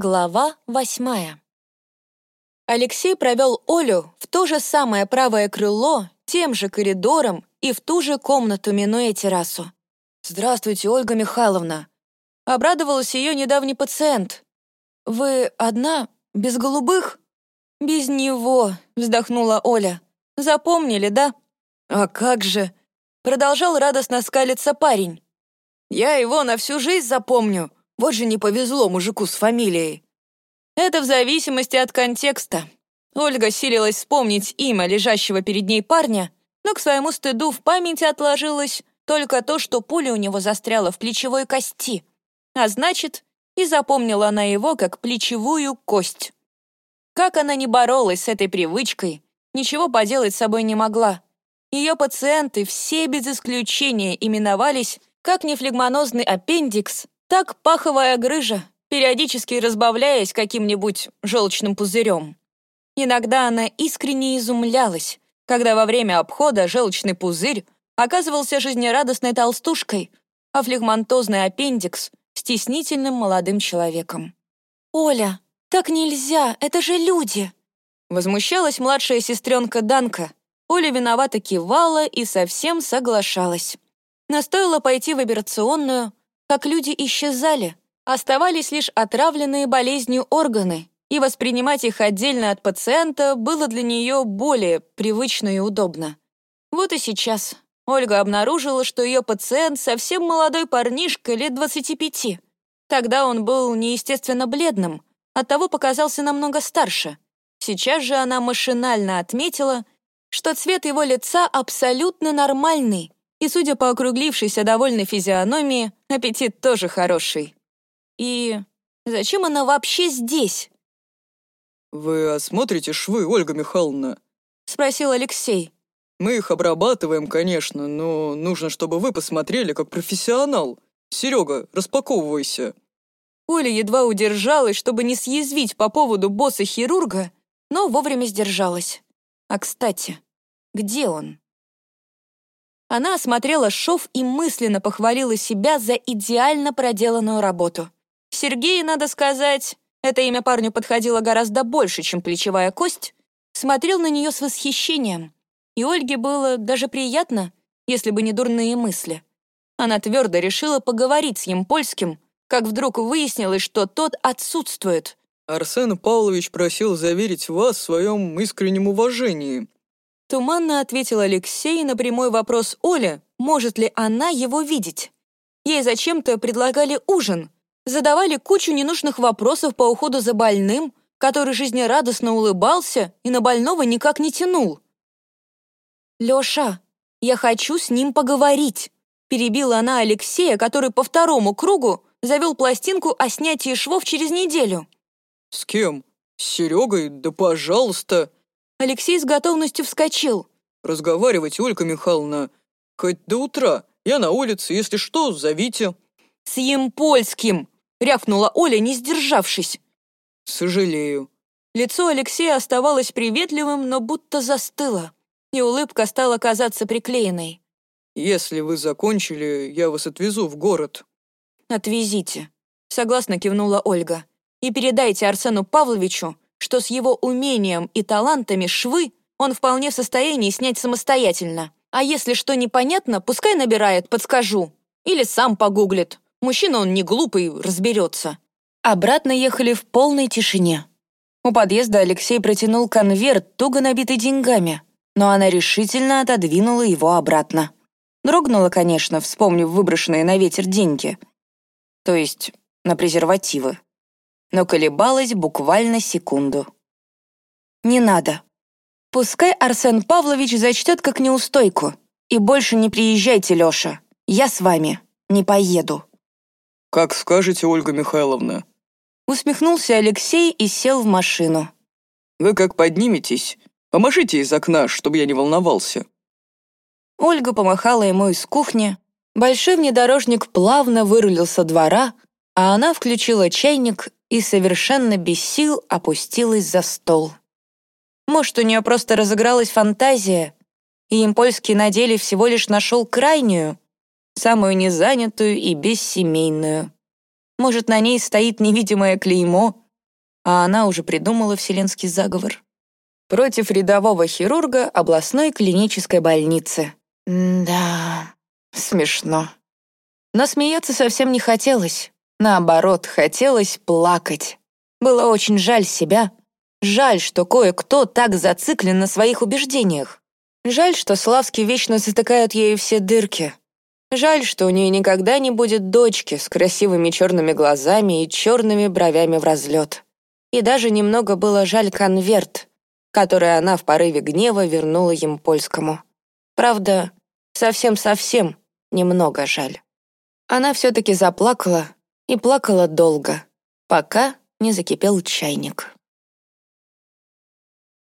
Глава восьмая. Алексей провел Олю в то же самое правое крыло, тем же коридором и в ту же комнату, минуя террасу. «Здравствуйте, Ольга Михайловна!» Обрадовался ее недавний пациент. «Вы одна, без голубых?» «Без него», — вздохнула Оля. «Запомнили, да?» «А как же?» Продолжал радостно скалиться парень. «Я его на всю жизнь запомню. Вот же не повезло мужику с фамилией. Это в зависимости от контекста. Ольга силилась вспомнить имя лежащего перед ней парня, но к своему стыду в памяти отложилось только то, что пуля у него застряла в плечевой кости. А значит, и запомнила она его как плечевую кость. Как она не боролась с этой привычкой, ничего поделать с собой не могла. Ее пациенты все без исключения именовались как нефлегмонозный аппендикс так паховая грыжа, периодически разбавляясь каким-нибудь желчным пузырем. Иногда она искренне изумлялась, когда во время обхода желчный пузырь оказывался жизнерадостной толстушкой, а флегмонтозный аппендикс — стеснительным молодым человеком. «Оля, так нельзя, это же люди!» Возмущалась младшая сестренка Данка. Оля виновато кивала и совсем соглашалась. Настоило пойти в операционную, как люди исчезали, оставались лишь отравленные болезнью органы, и воспринимать их отдельно от пациента было для нее более привычно и удобно. Вот и сейчас Ольга обнаружила, что ее пациент совсем молодой парнишка лет 25. Тогда он был неестественно бледным, оттого показался намного старше. Сейчас же она машинально отметила, что цвет его лица абсолютно нормальный, и, судя по округлившейся довольной физиономии, аппетит тоже хороший. И зачем она вообще здесь? «Вы осмотрите швы, Ольга Михайловна?» — спросил Алексей. «Мы их обрабатываем, конечно, но нужно, чтобы вы посмотрели как профессионал. Серега, распаковывайся». Оля едва удержалась, чтобы не съязвить по поводу босса-хирурга, но вовремя сдержалась. А, кстати, где он? Она осмотрела шов и мысленно похвалила себя за идеально проделанную работу. Сергей, надо сказать, это имя парню подходило гораздо больше, чем плечевая кость, смотрел на нее с восхищением. И Ольге было даже приятно, если бы не дурные мысли. Она твердо решила поговорить с ним польским, как вдруг выяснилось, что тот отсутствует. «Арсен Павлович просил заверить вас в своем искреннем уважении», Туманно ответил Алексей на прямой вопрос Оли, может ли она его видеть. Ей зачем-то предлагали ужин, задавали кучу ненужных вопросов по уходу за больным, который жизнерадостно улыбался и на больного никак не тянул. «Лёша, я хочу с ним поговорить», перебила она Алексея, который по второму кругу завел пластинку о снятии швов через неделю. «С кем? С Серегой? Да пожалуйста!» Алексей с готовностью вскочил. «Разговаривайте, Ольга Михайловна. Хоть до утра. Я на улице. Если что, зовите». «С Емпольским!» — рявкнула Оля, не сдержавшись. «Сожалею». Лицо Алексея оставалось приветливым, но будто застыло, и улыбка стала казаться приклеенной. «Если вы закончили, я вас отвезу в город». «Отвезите», — согласно кивнула Ольга. «И передайте Арсену Павловичу, что с его умением и талантами швы он вполне в состоянии снять самостоятельно. А если что непонятно, пускай набирает, подскажу. Или сам погуглит. Мужчина он не глупый, разберется. Обратно ехали в полной тишине. У подъезда Алексей протянул конверт, туго набитый деньгами, но она решительно отодвинула его обратно. Дрогнула, конечно, вспомнив выброшенные на ветер деньги. То есть на презервативы но колебалась буквально секунду. «Не надо. Пускай Арсен Павлович зачтет как неустойку. И больше не приезжайте, Леша. Я с вами не поеду». «Как скажете, Ольга Михайловна». Усмехнулся Алексей и сел в машину. «Вы как подниметесь, помашите из окна, чтобы я не волновался». Ольга помахала ему из кухни. Большой внедорожник плавно вырулил со двора, а она включила чайник и совершенно без сил опустилась за стол. Может, у нее просто разыгралась фантазия, и Импольский на деле всего лишь нашел крайнюю, самую незанятую и бессемейную. Может, на ней стоит невидимое клеймо, а она уже придумала вселенский заговор. Против рядового хирурга областной клинической больницы. да, смешно. Но смеяться совсем не хотелось. Наоборот, хотелось плакать. Было очень жаль себя. Жаль, что кое-кто так зациклен на своих убеждениях. Жаль, что Славский вечно затыкают ею все дырки. Жаль, что у нее никогда не будет дочки с красивыми черными глазами и черными бровями в разлет. И даже немного было жаль конверт, который она в порыве гнева вернула им польскому. Правда, совсем-совсем немного жаль. Она все-таки заплакала и плакала долго, пока не закипел чайник.